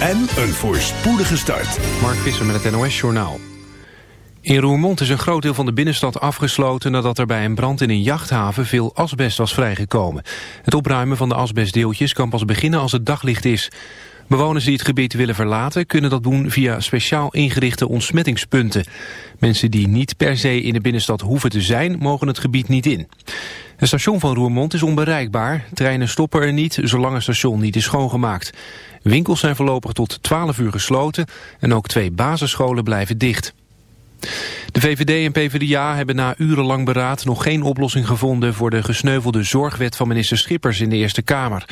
en een voorspoedige start. Mark Visser met het NOS Journaal. In Roermond is een groot deel van de binnenstad afgesloten... nadat er bij een brand in een jachthaven veel asbest was vrijgekomen. Het opruimen van de asbestdeeltjes kan pas beginnen als het daglicht is. Bewoners die het gebied willen verlaten... kunnen dat doen via speciaal ingerichte ontsmettingspunten. Mensen die niet per se in de binnenstad hoeven te zijn... mogen het gebied niet in. Het station van Roermond is onbereikbaar. Treinen stoppen er niet, zolang het station niet is schoongemaakt. Winkels zijn voorlopig tot 12 uur gesloten... en ook twee basisscholen blijven dicht. De VVD en PvdA hebben na urenlang beraad nog geen oplossing gevonden voor de gesneuvelde zorgwet van minister Schippers in de Eerste Kamer.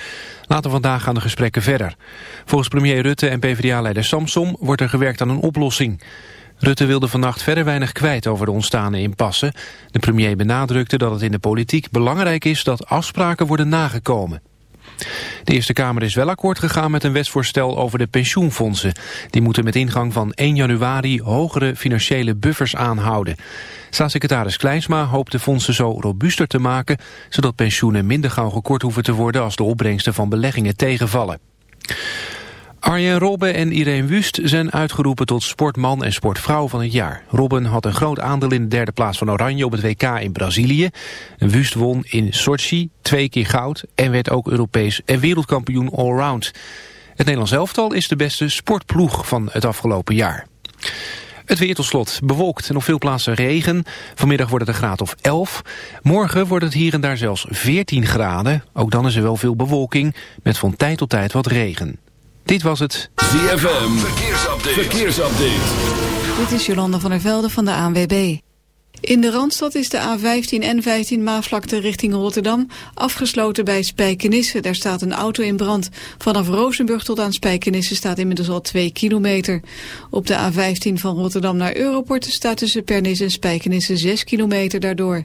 Later vandaag gaan de gesprekken verder. Volgens premier Rutte en PvdA-leider Samsom wordt er gewerkt aan een oplossing. Rutte wilde vannacht verder weinig kwijt over de ontstane impasse. De premier benadrukte dat het in de politiek belangrijk is dat afspraken worden nagekomen. De Eerste Kamer is wel akkoord gegaan met een wetsvoorstel over de pensioenfondsen. Die moeten met ingang van 1 januari hogere financiële buffers aanhouden. Staatssecretaris Kleinsma hoopt de fondsen zo robuuster te maken... zodat pensioenen minder gauw gekort hoeven te worden als de opbrengsten van beleggingen tegenvallen. Arjen Robben en Irene Wust zijn uitgeroepen tot sportman en sportvrouw van het jaar. Robben had een groot aandeel in de derde plaats van Oranje op het WK in Brazilië. Wust won in Sochi twee keer goud en werd ook Europees en wereldkampioen allround. Het Nederlands elftal is de beste sportploeg van het afgelopen jaar. Het weer tot slot. Bewolkt en op veel plaatsen regen. Vanmiddag wordt het een graad of 11. Morgen wordt het hier en daar zelfs 14 graden. Ook dan is er wel veel bewolking met van tijd tot tijd wat regen. Dit was het ZFM Verkeersupdate. Verkeersupdate. Dit is Jolanda van der Velde van de ANWB. In de Randstad is de A15 en 15 Maafvlakte richting Rotterdam afgesloten bij Spijkenisse. Daar staat een auto in brand. Vanaf Rozenburg tot aan Spijkenisse staat inmiddels al 2 kilometer. Op de A15 van Rotterdam naar Europort staat tussen Pernis en Spijkenisse 6 kilometer daardoor.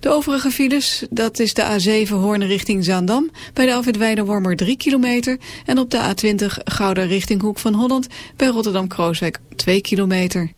De overige files, dat is de A7 Hoorn richting Zaandam. Bij de Alfred Weidewormer 3 kilometer. En op de A20 Gouda richting Hoek van Holland bij Rotterdam-Krooswijk 2 kilometer.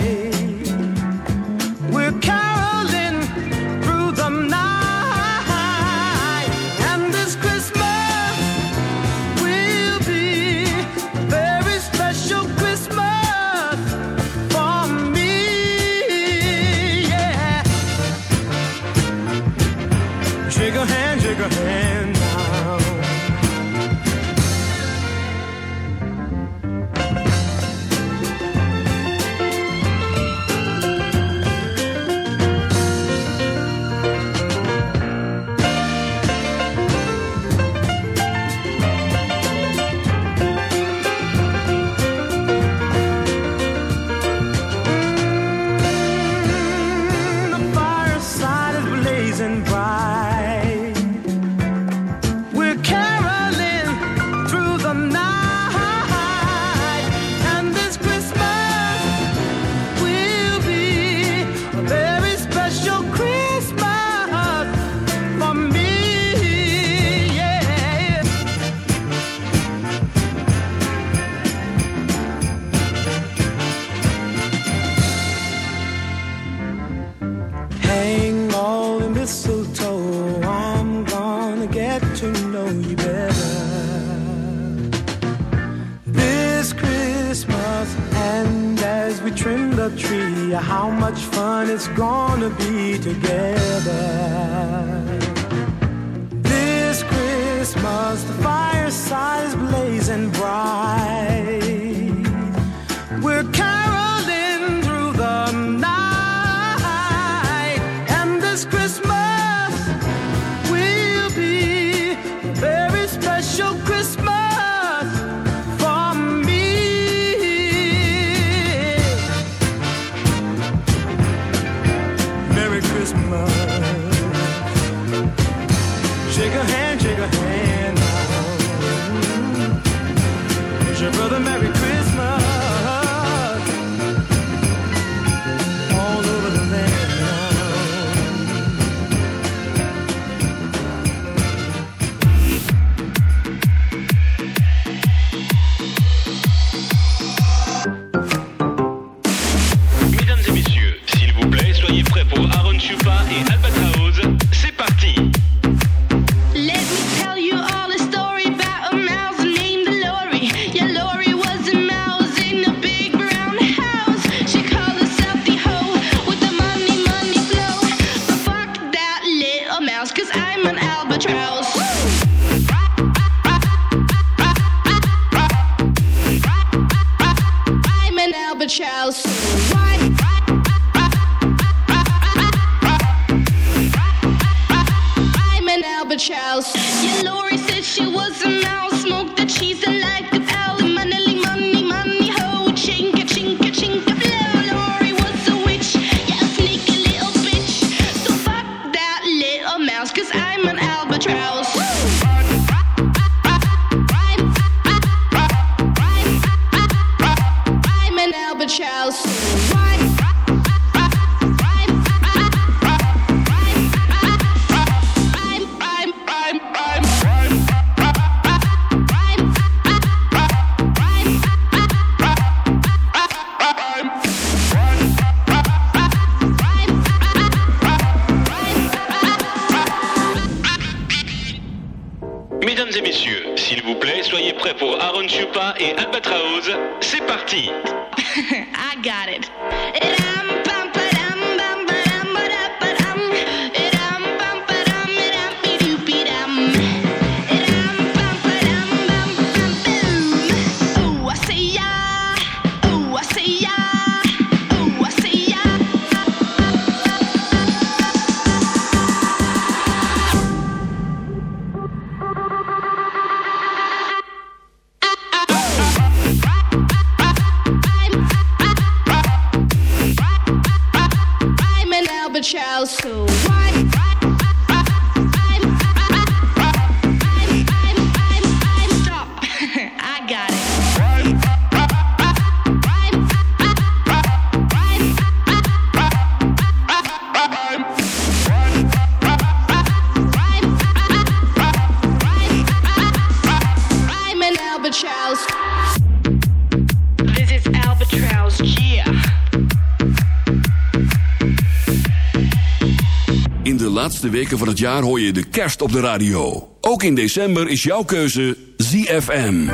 laatste weken van het jaar hoor je de kerst op de radio. Ook in december is jouw keuze ZFM.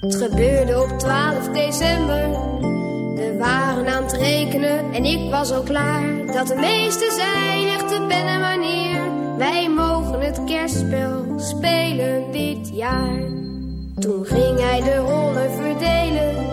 Het gebeurde op 12 december. We waren aan het rekenen en ik was al klaar. Dat de meeste zijn echte de en wanneer. Wij mogen het kerstspel spelen dit jaar. Toen ging hij de rollen verdelen.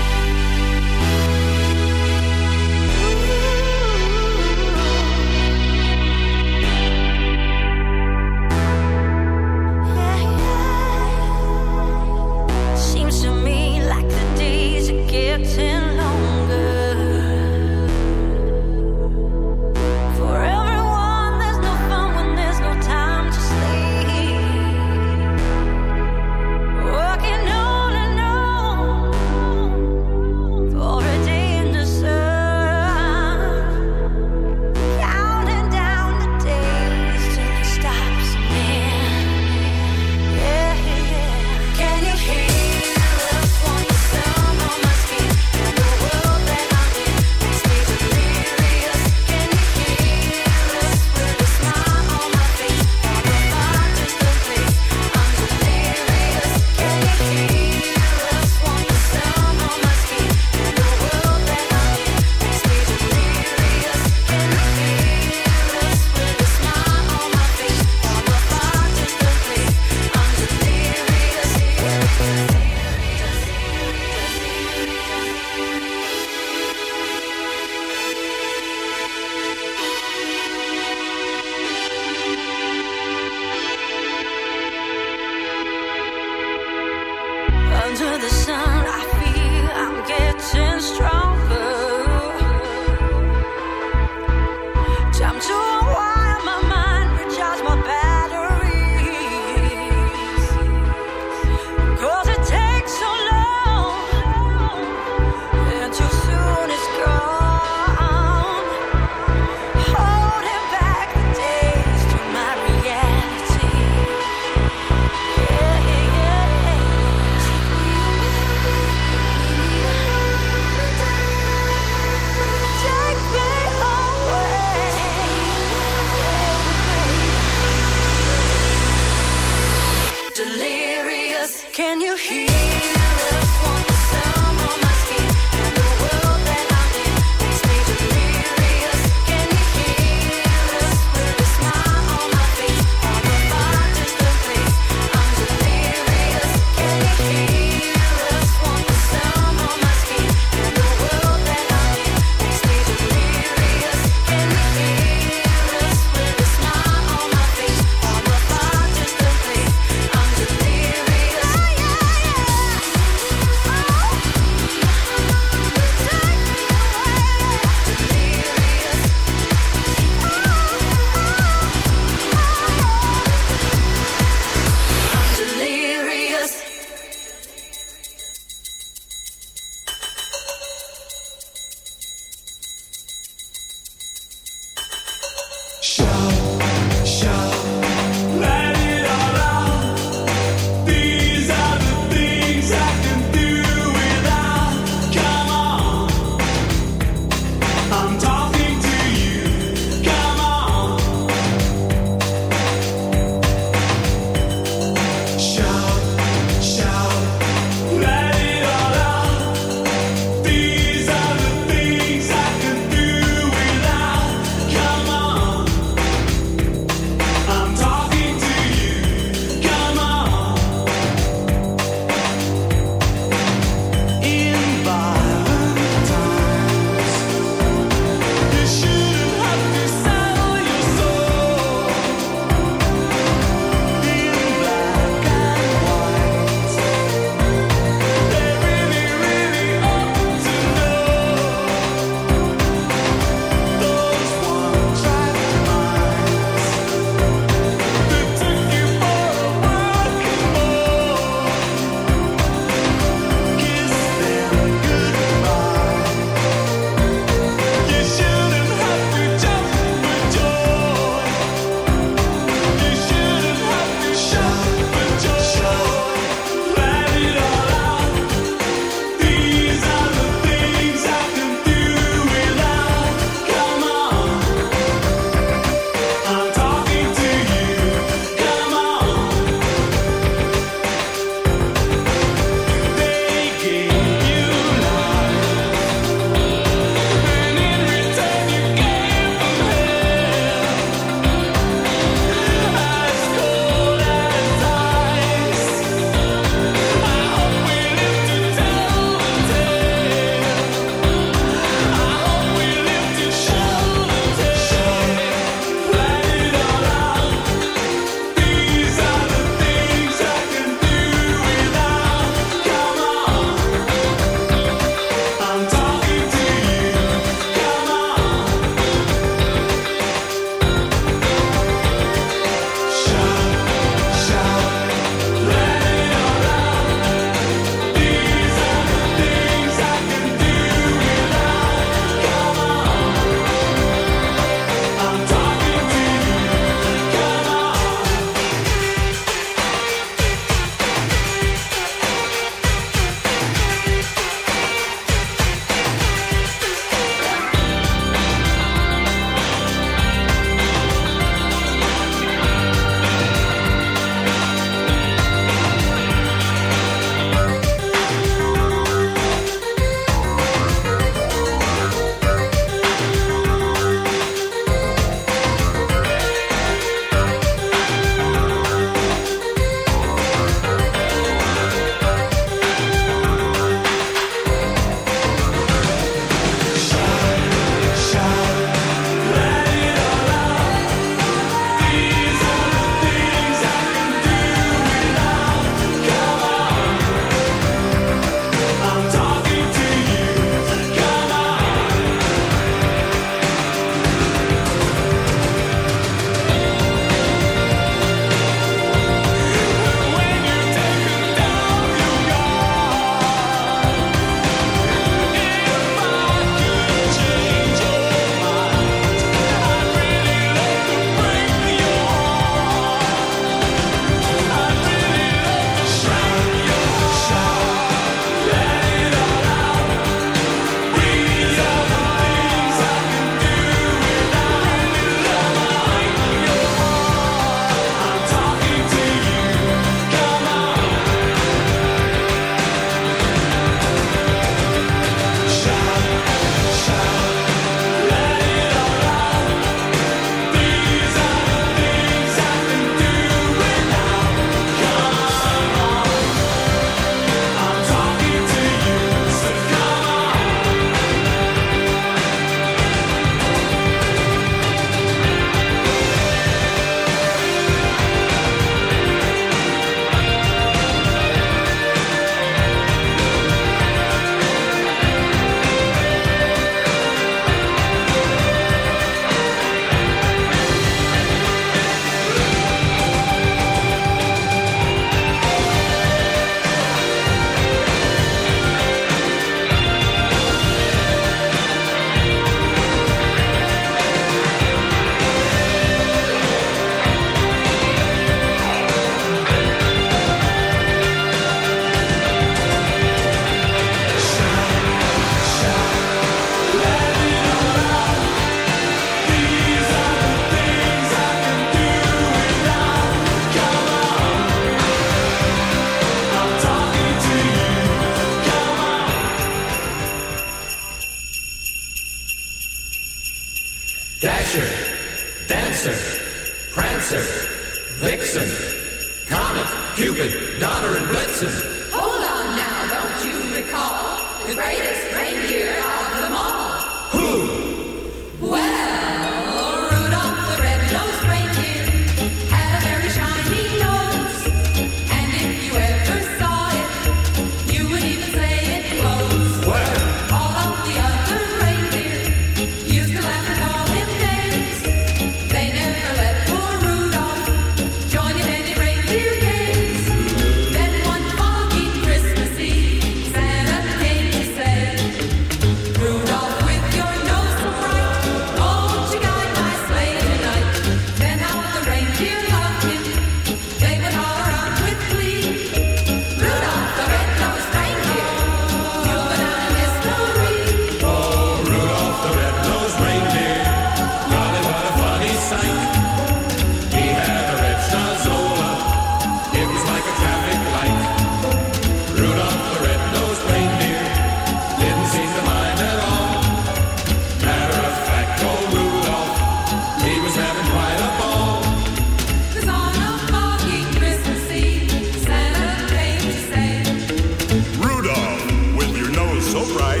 so bright.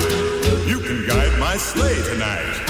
You can guide my sleigh tonight.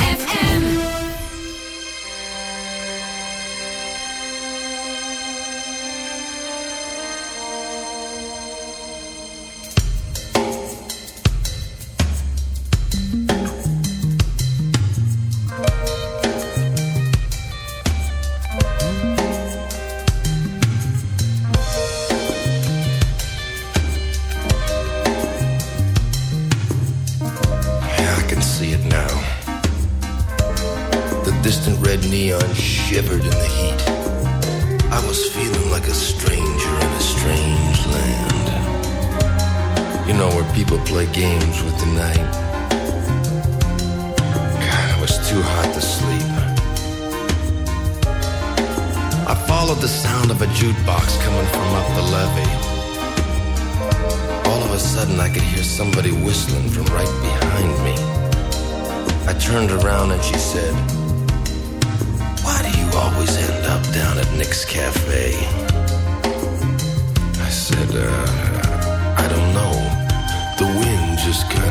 The wind just kind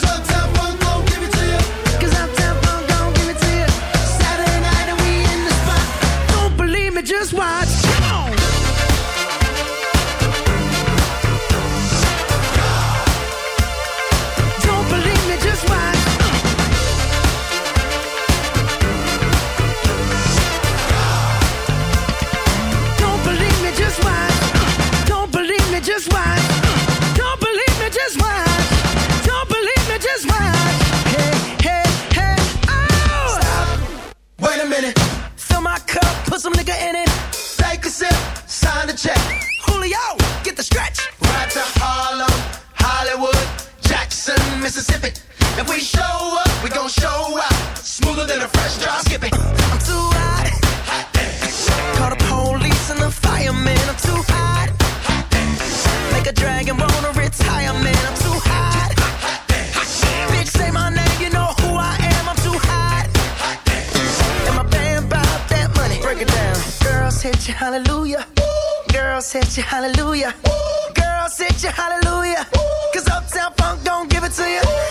you, hallelujah. Ooh. Girl, sit you, hallelujah. Ooh. Cause Uptown Funk don't give it to you. Ooh.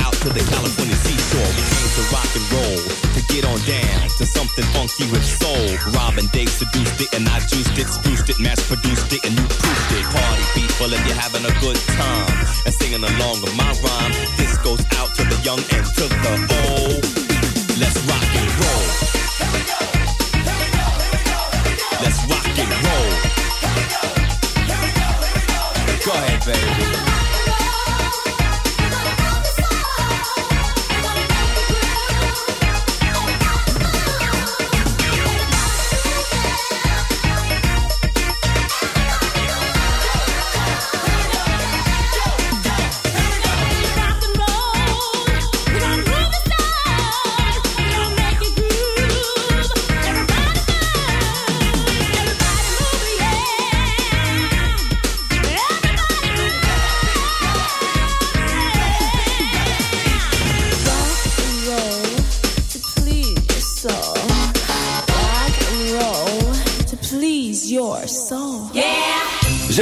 Out to the California seashore. We came to rock and roll, to get on down to something funky with soul. Robin Dave seduced it and I juiced it, spruced it, mass produced it, and you proofed it. Party people, if you're having a good time and singing along with my rhyme, this goes out to the young and to the old. Let's rock and roll. Let's rock and roll. Go ahead, baby.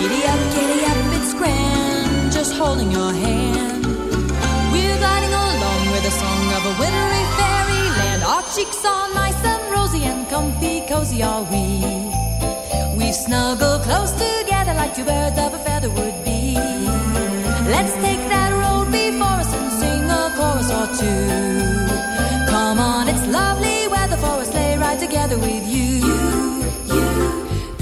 Giddy up, giddy up, it's grand, just holding your hand. We're gliding along with the song of a wintry fairyland. Our cheeks are nice and rosy and comfy, cozy are we. We snuggle close together like two birds of a feather would be. Let's take that road before us and sing a chorus or two. Come on, it's lovely weather for a sleigh ride together with you.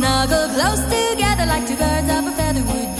Snuggle close together like two birds of a feather would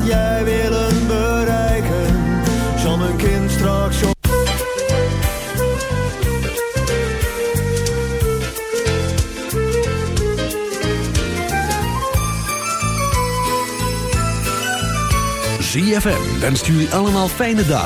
wat jij willen bereiken. Zal mijn kind straks op... ZFM wenst jullie allemaal fijne dagen.